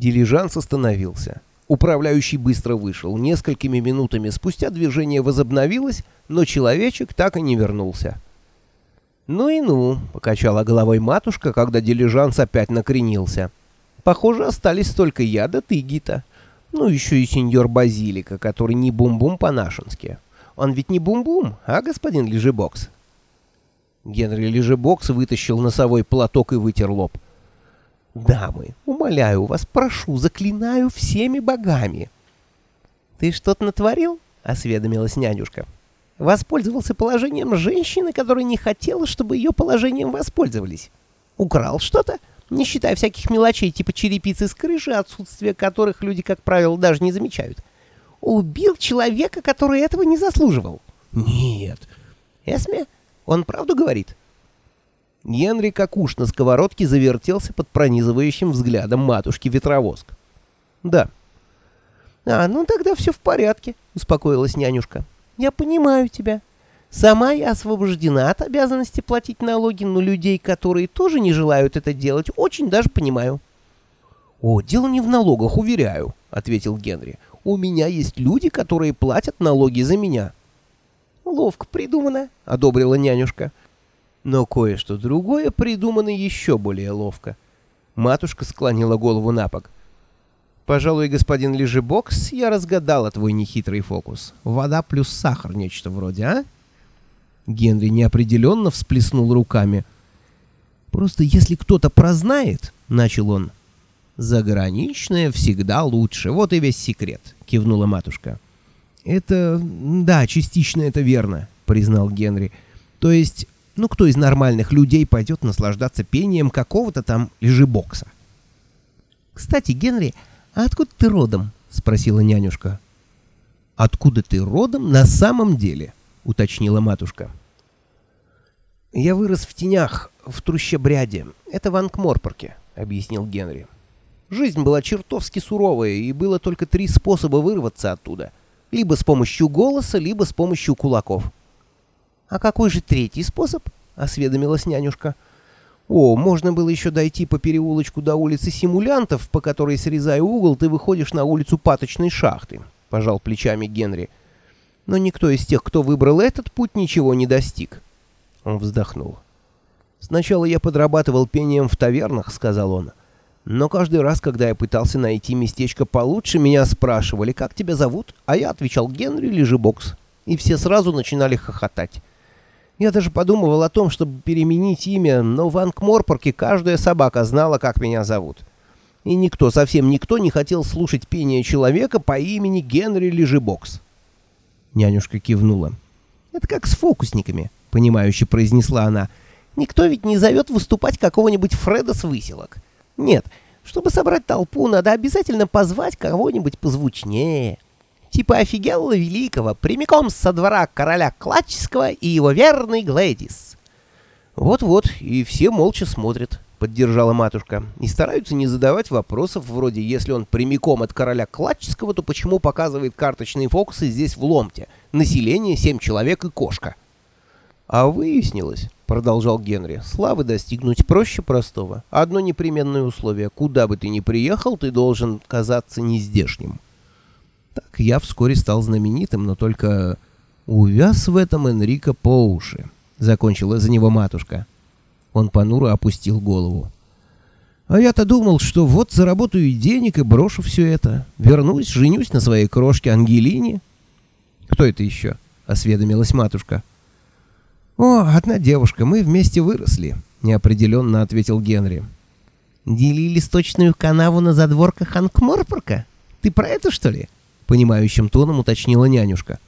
Дилижанс остановился. Управляющий быстро вышел. Несколькими минутами спустя движение возобновилось, но человечек так и не вернулся. «Ну и ну», — покачала головой матушка, когда дилижанс опять накренился. «Похоже, остались только я да ты, Гита. Ну, еще и сеньор Базилика, который не бум-бум по-нашенски. Он ведь не бум-бум, а, господин Лежебокс?» Генри Лежебокс вытащил носовой платок и вытер лоб. «Дамы, умоляю вас, прошу, заклинаю всеми богами». «Ты что-то натворил?» — осведомилась нянюшка. «Воспользовался положением женщины, которая не хотела, чтобы ее положением воспользовались. Украл что-то, не считая всяких мелочей типа черепицы с крыши, отсутствие которых люди, как правило, даже не замечают. Убил человека, который этого не заслуживал». «Нет». «Эсме, он правду говорит?» Генри, как уж на сковородке, завертелся под пронизывающим взглядом матушки-ветровоск. «Да». «А, ну тогда все в порядке», — успокоилась нянюшка. «Я понимаю тебя. Сама я освобождена от обязанности платить налоги, но людей, которые тоже не желают это делать, очень даже понимаю». «О, дело не в налогах, уверяю», — ответил Генри. «У меня есть люди, которые платят налоги за меня». «Ловко придумано», — одобрила нянюшка. Но кое-что другое придумано еще более ловко. Матушка склонила голову на бок. «Пожалуй, господин Лежебокс, я разгадала твой нехитрый фокус. Вода плюс сахар, нечто вроде, а?» Генри неопределенно всплеснул руками. «Просто если кто-то прознает», — начал он. «Заграничное всегда лучше, вот и весь секрет», — кивнула матушка. «Это... да, частично это верно», — признал Генри. «То есть ну кто из нормальных людей пойдет наслаждаться пением какого-то там лежебокса? «Кстати, Генри, а откуда ты родом?» — спросила нянюшка. «Откуда ты родом на самом деле?» — уточнила матушка. «Я вырос в тенях, в трущебряде. Это в Анкморпорке», — объяснил Генри. «Жизнь была чертовски суровая, и было только три способа вырваться оттуда. Либо с помощью голоса, либо с помощью кулаков». «А какой же третий способ?» — осведомилась нянюшка. «О, можно было еще дойти по переулочку до улицы симулянтов, по которой, срезая угол, ты выходишь на улицу паточной шахты», — пожал плечами Генри. «Но никто из тех, кто выбрал этот путь, ничего не достиг». Он вздохнул. «Сначала я подрабатывал пением в тавернах», — сказал он. «Но каждый раз, когда я пытался найти местечко получше, меня спрашивали, как тебя зовут, а я отвечал Генри Лежебокс, и все сразу начинали хохотать». Я даже подумывал о том, чтобы переменить имя, но в Анкморпорке каждая собака знала, как меня зовут. И никто, совсем никто не хотел слушать пение человека по имени Генри Лежебокс. Нянюшка кивнула. «Это как с фокусниками», — понимающе произнесла она. «Никто ведь не зовет выступать какого-нибудь Фреда с выселок. Нет, чтобы собрать толпу, надо обязательно позвать кого-нибудь позвучнее». Типа офигелла великого, прямиком со двора короля Клачского и его верный Глэдис. Вот-вот, и все молча смотрят, поддержала матушка, и стараются не задавать вопросов вроде «если он прямиком от короля Клачского, то почему показывает карточные фокусы здесь в Ломте? Население семь человек и кошка». А выяснилось, продолжал Генри, славы достигнуть проще простого. Одно непременное условие, куда бы ты ни приехал, ты должен казаться нездешним. Так я вскоре стал знаменитым, но только увяз в этом Энрико по уши. Закончила за него матушка. Он понуро опустил голову. А я-то думал, что вот заработаю денег и брошу все это. Вернусь, женюсь на своей крошке Ангелине. Кто это еще? Осведомилась матушка. О, одна девушка, мы вместе выросли, неопределенно ответил Генри. Делили сточную канаву на задворках Анкморпорка? Ты про это, что ли? Понимающим тоном уточнила нянюшка.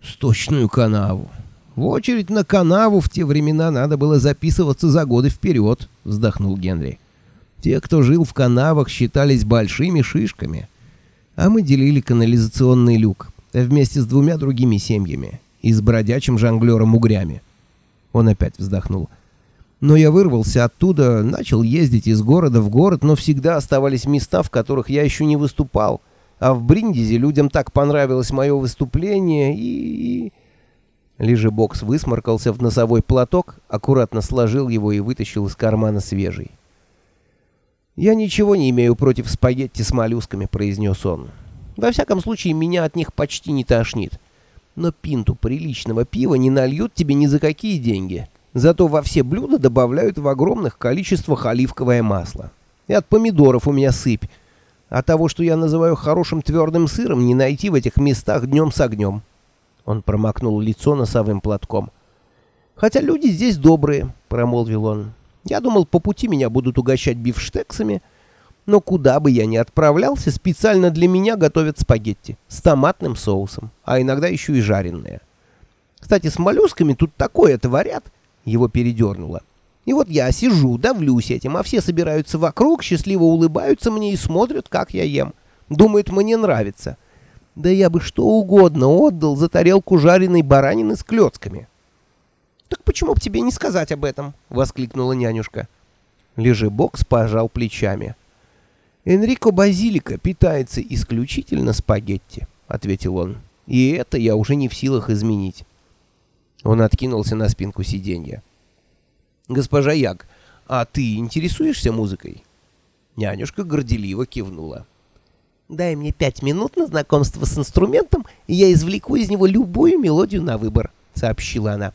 «Сточную канаву. В очередь на канаву в те времена надо было записываться за годы вперед», — вздохнул Генри. «Те, кто жил в канавах, считались большими шишками. А мы делили канализационный люк вместе с двумя другими семьями и с бродячим жонглером Угрями». Он опять вздохнул. Но я вырвался оттуда, начал ездить из города в город, но всегда оставались места, в которых я еще не выступал — а в Бриндизе людям так понравилось мое выступление и... Лежебокс высморкался в носовой платок, аккуратно сложил его и вытащил из кармана свежий. «Я ничего не имею против спагетти с моллюсками», — произнес он. «Во всяком случае, меня от них почти не тошнит. Но пинту приличного пива не нальют тебе ни за какие деньги. Зато во все блюда добавляют в огромных количествах оливковое масло. И от помидоров у меня сыпь. А того, что я называю хорошим твердым сыром, не найти в этих местах днем с огнем». Он промокнул лицо носовым платком. «Хотя люди здесь добрые», — промолвил он. «Я думал, по пути меня будут угощать бифштексами, но куда бы я ни отправлялся, специально для меня готовят спагетти с томатным соусом, а иногда еще и жареные. Кстати, с моллюсками тут такое творят!» Его передернуло. И вот я сижу, давлюсь этим, а все собираются вокруг, счастливо улыбаются мне и смотрят, как я ем. Думают, мне нравится. Да я бы что угодно отдал за тарелку жареной баранины с клетками. «Так почему бы тебе не сказать об этом?» — воскликнула нянюшка. Лежебокс пожал плечами. «Энрико Базилика питается исключительно спагетти», — ответил он. «И это я уже не в силах изменить». Он откинулся на спинку сиденья. «Госпожа Як, а ты интересуешься музыкой?» Нянюшка горделиво кивнула. «Дай мне пять минут на знакомство с инструментом, и я извлеку из него любую мелодию на выбор», — сообщила она.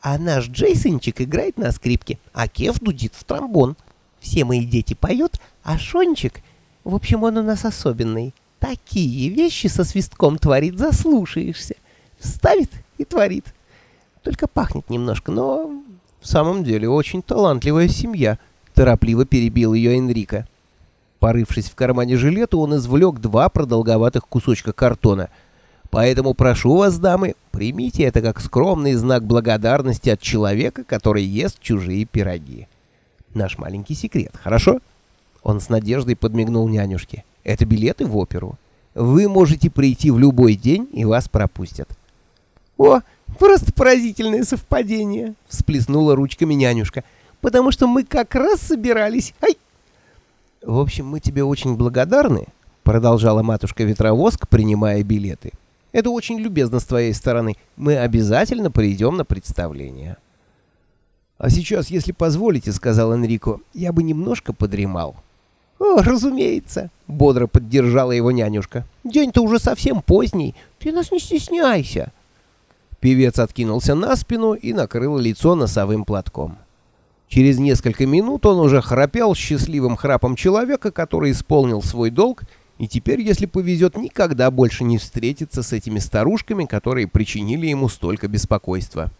«А наш Джейсончик играет на скрипке, а Кев дудит в тромбон. Все мои дети поют, а Шончик... В общем, он у нас особенный. Такие вещи со свистком творит, заслушаешься. Ставит и творит. Только пахнет немножко, но «В самом деле, очень талантливая семья», — торопливо перебил ее Энрико. Порывшись в кармане жилета, он извлек два продолговатых кусочка картона. «Поэтому прошу вас, дамы, примите это как скромный знак благодарности от человека, который ест чужие пироги. Наш маленький секрет, хорошо?» Он с надеждой подмигнул нянюшке. «Это билеты в оперу. Вы можете прийти в любой день, и вас пропустят». «О, Просто поразительное совпадение, всплеснула ручками нянюшка. Потому что мы как раз собирались. Ай. В общем, мы тебе очень благодарны, продолжала матушка Ветровоск, принимая билеты. Это очень любезно с твоей стороны. Мы обязательно придем на представление. А сейчас, если позволите, сказал Энрико, я бы немножко подремал. О, разумеется, бодро поддержала его нянюшка. День-то уже совсем поздний. Ты нас не стесняйся. Певец откинулся на спину и накрыл лицо носовым платком. Через несколько минут он уже храпел счастливым храпом человека, который исполнил свой долг, и теперь, если повезет, никогда больше не встретится с этими старушками, которые причинили ему столько беспокойства.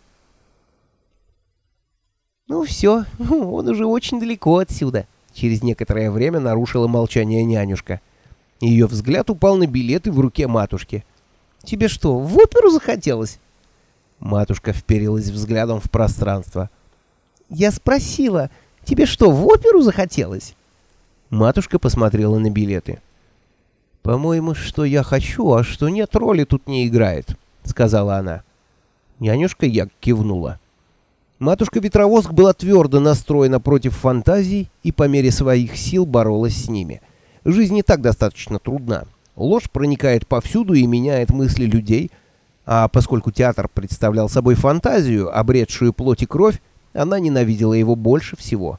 «Ну все, он уже очень далеко отсюда», — через некоторое время нарушила молчание нянюшка. Ее взгляд упал на билеты в руке матушки. «Тебе что, в оперу захотелось?» Матушка вперилась взглядом в пространство. «Я спросила, тебе что, в оперу захотелось?» Матушка посмотрела на билеты. «По-моему, что я хочу, а что нет, роли тут не играет», — сказала она. Нянюшка як кивнула. Матушка Ветровоск была твердо настроена против фантазий и по мере своих сил боролась с ними. Жизнь не так достаточно трудна. Ложь проникает повсюду и меняет мысли людей, а поскольку театр представлял собой фантазию, обретшую плоть и кровь, она ненавидела его больше всего.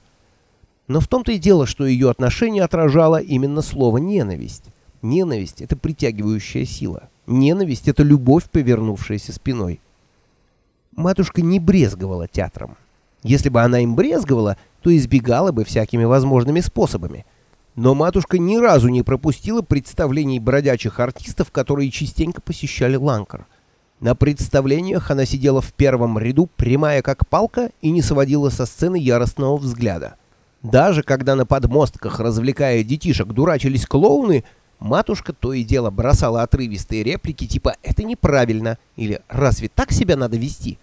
Но в том-то и дело, что ее отношение отражало именно слово «ненависть». Ненависть — это притягивающая сила. Ненависть — это любовь, повернувшаяся спиной. Матушка не брезговала театром. Если бы она им брезговала, то избегала бы всякими возможными способами. Но матушка ни разу не пропустила представлений бродячих артистов, которые частенько посещали Ланкар. На представлениях она сидела в первом ряду, прямая как палка, и не сводила со сцены яростного взгляда. Даже когда на подмостках, развлекая детишек, дурачились клоуны, матушка то и дело бросала отрывистые реплики типа «это неправильно» или «разве так себя надо вести?».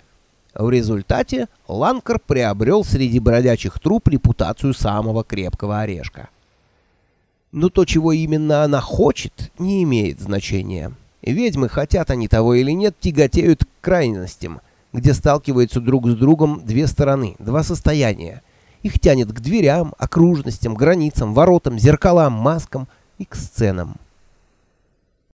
В результате Ланкар приобрел среди бродячих труп репутацию самого крепкого орешка. Но то, чего именно она хочет, не имеет значения. Ведьмы, хотят они того или нет, тяготеют к крайностям, где сталкиваются друг с другом две стороны, два состояния. Их тянет к дверям, окружностям, границам, воротам, зеркалам, маскам и к сценам.